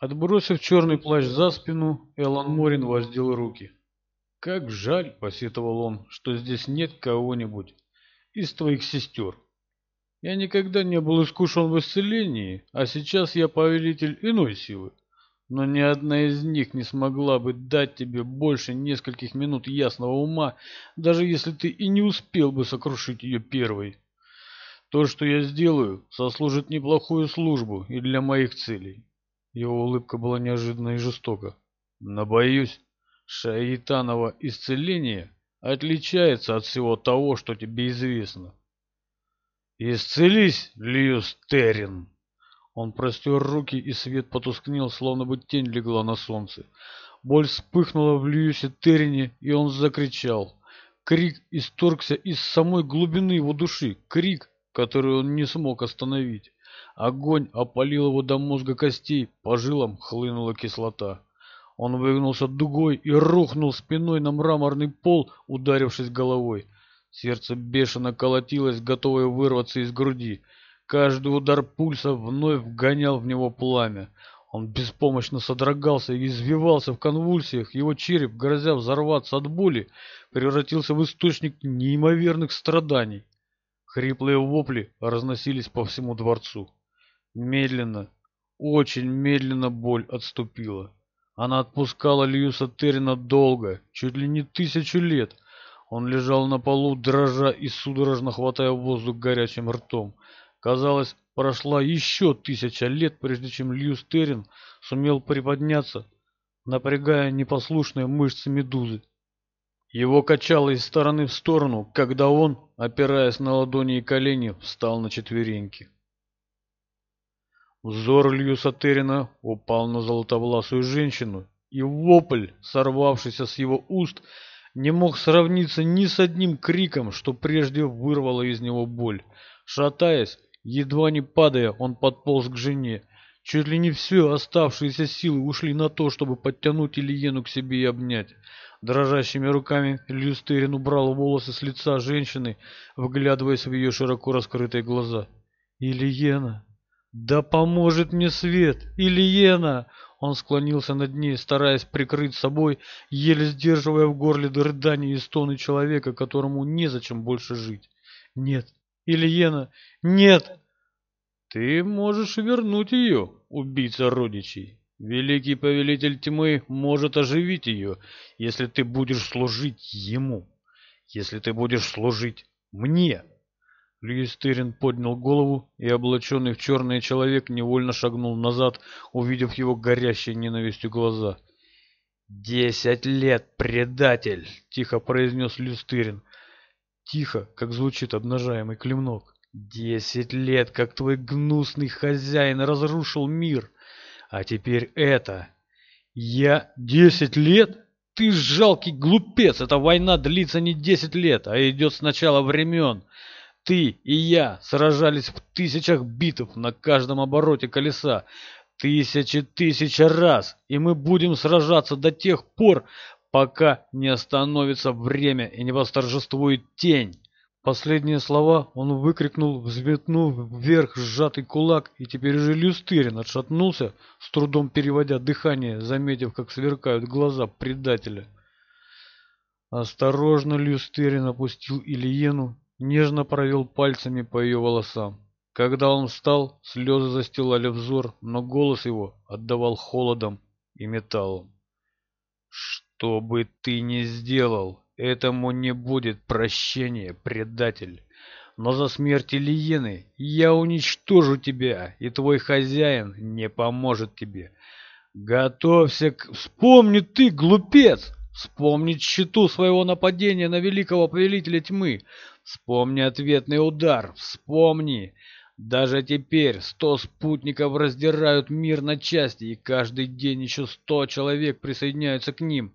Отбросив черный плащ за спину, Элан Морин воздел руки. «Как жаль», — посетовал он, — «что здесь нет кого-нибудь из твоих сестер. Я никогда не был искушен в исцелении, а сейчас я повелитель иной силы. Но ни одна из них не смогла бы дать тебе больше нескольких минут ясного ума, даже если ты и не успел бы сокрушить ее первой. То, что я сделаю, сослужит неплохую службу и для моих целей. Его улыбка была неожиданно и жестока. Но боюсь, шаитаново исцеление отличается от всего того, что тебе известно. «Исцелись, Льюстерин!» Он простер руки, и свет потускнел, словно бы тень легла на солнце. Боль вспыхнула в Льюсе Террине, и он закричал. Крик исторгся из самой глубины его души, крик, который он не смог остановить. Огонь опалил его до мозга костей, по жилам хлынула кислота. Он выгнулся дугой и рухнул спиной на мраморный пол, ударившись головой. Сердце бешено колотилось, готовое вырваться из груди. Каждый удар пульса вновь вгонял в него пламя. Он беспомощно содрогался и извивался в конвульсиях. Его череп, грозя взорваться от боли, превратился в источник неимоверных страданий. Хриплые вопли разносились по всему дворцу. Медленно, очень медленно боль отступила. Она отпускала Льюса Террина долго, чуть ли не тысячу лет. Он лежал на полу, дрожа и судорожно хватая воздух горячим ртом. Казалось, прошла еще тысяча лет, прежде чем Льюс Террин сумел приподняться, напрягая непослушные мышцы медузы. Его качало из стороны в сторону, когда он, опираясь на ладони и колени, встал на четвереньки. Взор Илью Сатерина упал на золотовласую женщину, и вопль, сорвавшийся с его уст, не мог сравниться ни с одним криком, что прежде вырвало из него боль. Шатаясь, едва не падая, он подполз к жене. Чуть ли не все оставшиеся силы ушли на то, чтобы подтянуть Ильену к себе и обнять. Дрожащими руками Льюстерин убрал волосы с лица женщины, вглядываясь в ее широко раскрытые глаза. «Ильена! Да поможет мне свет! Ильена!» Он склонился над ней, стараясь прикрыть собой, еле сдерживая в горле рыдания и стоны человека, которому незачем больше жить. «Нет! Ильена! Нет!» «Ты можешь вернуть ее, убийца родичей!» Великий повелитель тьмы может оживить ее, если ты будешь служить ему, если ты будешь служить мне. Льюистырин поднял голову, и облаченный в черный человек невольно шагнул назад, увидев его горящие ненавистью глаза. «Десять лет, предатель!» — тихо произнес Люстерин. Тихо, как звучит обнажаемый клемнок. «Десять лет, как твой гнусный хозяин разрушил мир!» А теперь это. Я десять лет? Ты жалкий глупец! Эта война длится не десять лет, а идет с начала времен. Ты и я сражались в тысячах битв на каждом обороте колеса. Тысячи тысяч раз. И мы будем сражаться до тех пор, пока не остановится время и не восторжествует тень. Последние слова он выкрикнул, взметнув вверх сжатый кулак, и теперь же Люстерин отшатнулся, с трудом переводя дыхание, заметив, как сверкают глаза предателя. Осторожно Люстерин опустил Ильену, нежно провел пальцами по ее волосам. Когда он встал, слезы застилали взор, но голос его отдавал холодом и металлом. «Что бы ты ни сделал, Этому не будет прощения, предатель. Но за смерть Ильины я уничтожу тебя, и твой хозяин не поможет тебе. Готовься к... Вспомни ты, глупец! Вспомни счету своего нападения на великого повелителя тьмы. Вспомни ответный удар. Вспомни... Даже теперь сто спутников раздирают мир на части, и каждый день еще сто человек присоединяются к ним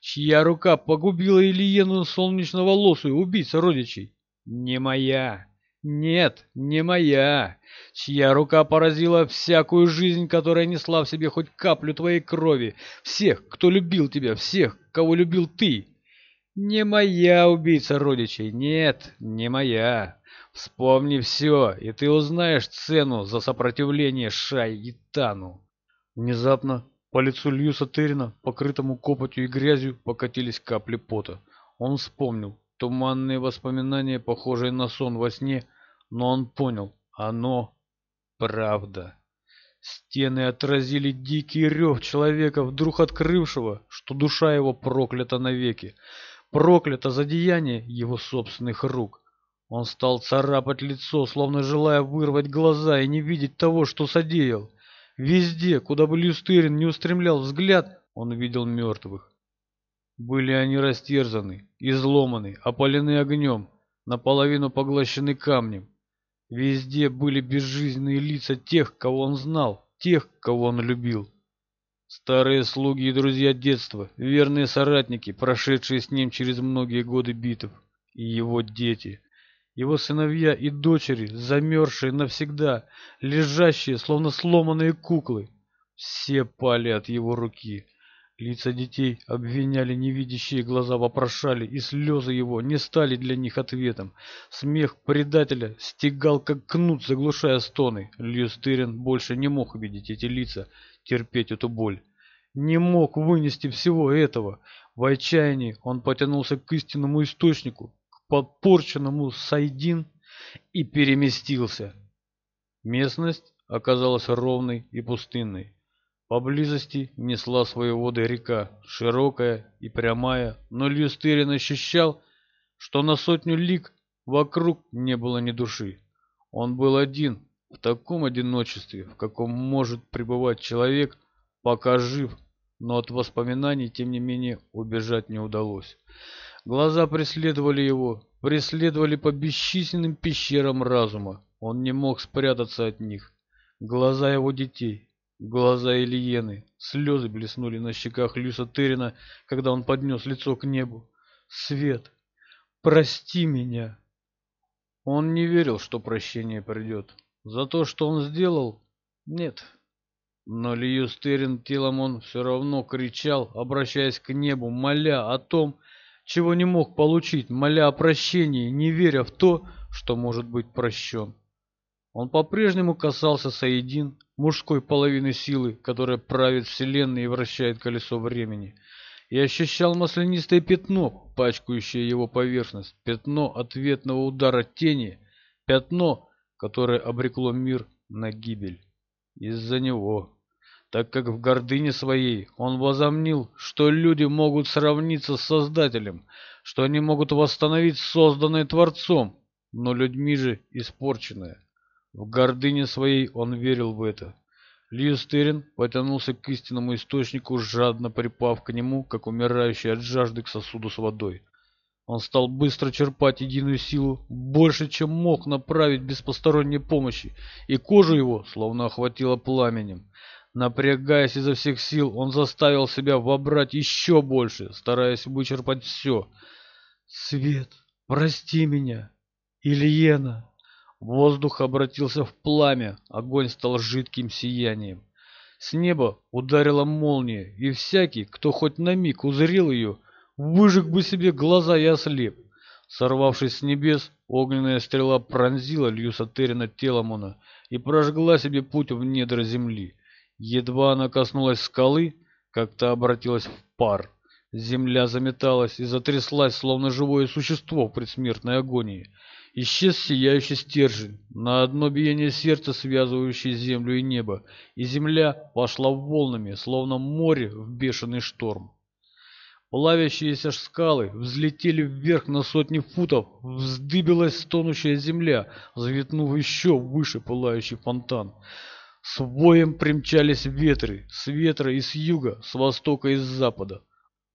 чья рука погубила Ильину солнечноволосую, убийца родичей. Не моя. Нет, не моя. Чья рука поразила всякую жизнь, которая несла в себе хоть каплю твоей крови, всех, кто любил тебя, всех, кого любил ты. Не моя убийца родичей. Нет, не моя. Вспомни все, и ты узнаешь цену за сопротивление Шай-Гитану. Внезапно по лицу Лью Сатырина, покрытому копотью и грязью, покатились капли пота. Он вспомнил. Туманные воспоминания, похожие на сон во сне, но он понял. Оно правда. Стены отразили дикий рев человека, вдруг открывшего, что душа его проклята навеки. Проклята за деяние его собственных рук. Он стал царапать лицо, словно желая вырвать глаза и не видеть того, что содеял. Везде, куда бы Люстерин не устремлял взгляд, он видел мертвых. Были они растерзаны, изломаны, опалены огнем, наполовину поглощены камнем. Везде были безжизненные лица тех, кого он знал, тех, кого он любил. Старые слуги и друзья детства, верные соратники, прошедшие с ним через многие годы битв, и его дети, его сыновья и дочери, замерзшие навсегда, лежащие, словно сломанные куклы. Все пали от его руки. Лица детей обвиняли невидящие глаза, вопрошали, и слезы его не стали для них ответом. Смех предателя стегал, как кнут, заглушая стоны. Льюстерин больше не мог видеть эти лица, терпеть эту боль. Не мог вынести всего этого. В отчаянии он потянулся к истинному источнику, подпорченному Сайдин и переместился. Местность оказалась ровной и пустынной. Поблизости несла свои воды река, широкая и прямая, но Льюстерин ощущал, что на сотню лиг вокруг не было ни души. Он был один, в таком одиночестве, в каком может пребывать человек, пока жив, но от воспоминаний, тем не менее, убежать не удалось. Глаза преследовали его, преследовали по бесчисленным пещерам разума. Он не мог спрятаться от них. Глаза его детей, глаза Ильены. Слезы блеснули на щеках Люса Тырина, когда он поднес лицо к небу. «Свет, прости меня!» Он не верил, что прощение придет. За то, что он сделал? Нет. Но Льюс Льюстерин телом он все равно кричал, обращаясь к небу, моля о том, чего не мог получить, моля о прощении, не веря в то, что может быть прощен. Он по-прежнему касался Саидин, мужской половины силы, которая правит вселенной и вращает колесо времени. И ощущал маслянистое пятно, пачкающее его поверхность, пятно ответного удара тени, пятно, которое обрекло мир на гибель. Из-за него так как в гордыне своей он возомнил, что люди могут сравниться с Создателем, что они могут восстановить созданное Творцом, но людьми же испорченное. В гордыне своей он верил в это. Льюстерин потянулся к истинному источнику, жадно припав к нему, как умирающий от жажды к сосуду с водой. Он стал быстро черпать единую силу, больше, чем мог направить без посторонней помощи, и кожу его словно охватило пламенем. Напрягаясь изо всех сил, он заставил себя вобрать еще больше, стараясь вычерпать все. «Свет, прости меня! Ильена!» Воздух обратился в пламя, огонь стал жидким сиянием. С неба ударила молния, и всякий, кто хоть на миг узрел ее, выжег бы себе глаза и ослеп. Сорвавшись с небес, огненная стрела пронзила Льюса Террина Теламона и прожгла себе путь в недра земли. Едва она коснулась скалы, как-то обратилась в пар. Земля заметалась и затряслась, словно живое существо в предсмертной агонии. Исчез сияющий стержень, на одно биение сердца, связывающее землю и небо, и земля пошла волнами, словно море в бешеный шторм. Плавящиеся скалы взлетели вверх на сотни футов, вздыбилась стонущая земля, заветнув еще выше пылающий фонтан. С воем примчались ветры, с ветра и с юга, с востока и с запада.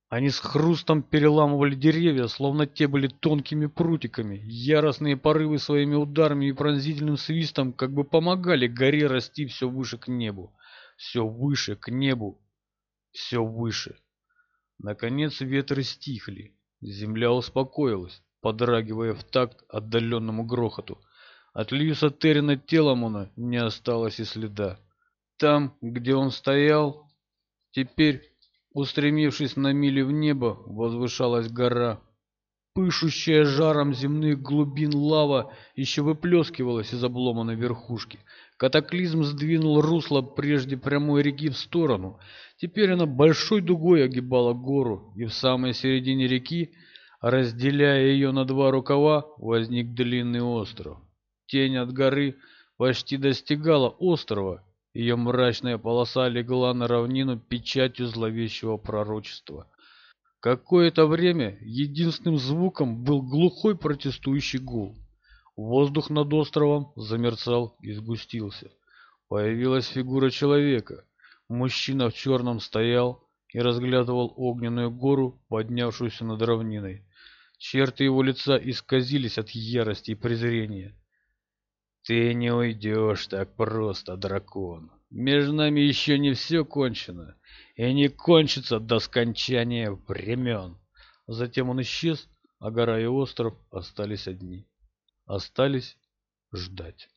Они с хрустом переламывали деревья, словно те были тонкими прутиками. Яростные порывы своими ударами и пронзительным свистом как бы помогали горе расти все выше к небу, все выше к небу, все выше. Наконец ветры стихли, земля успокоилась, подрагивая в такт отдаленному грохоту. От Льюса Террина Теламона не осталось и следа. Там, где он стоял, теперь, устремившись на мили в небо, возвышалась гора. Пышущая жаром земных глубин лава еще выплескивалась из обломанной верхушки. Катаклизм сдвинул русло прежде прямой реки в сторону. Теперь она большой дугой огибала гору, и в самой середине реки, разделяя ее на два рукава, возник длинный остров. Тень от горы почти достигала острова, ее мрачная полоса легла на равнину печатью зловещего пророчества. Какое-то время единственным звуком был глухой протестующий гул. Воздух над островом замерцал и сгустился. Появилась фигура человека. Мужчина в черном стоял и разглядывал огненную гору, поднявшуюся над равниной. Черты его лица исказились от ярости и презрения. «Ты не уйдешь так просто, дракон. Между нами еще не все кончено, и не кончится до скончания времен». Затем он исчез, а гора и остров остались одни. Остались ждать.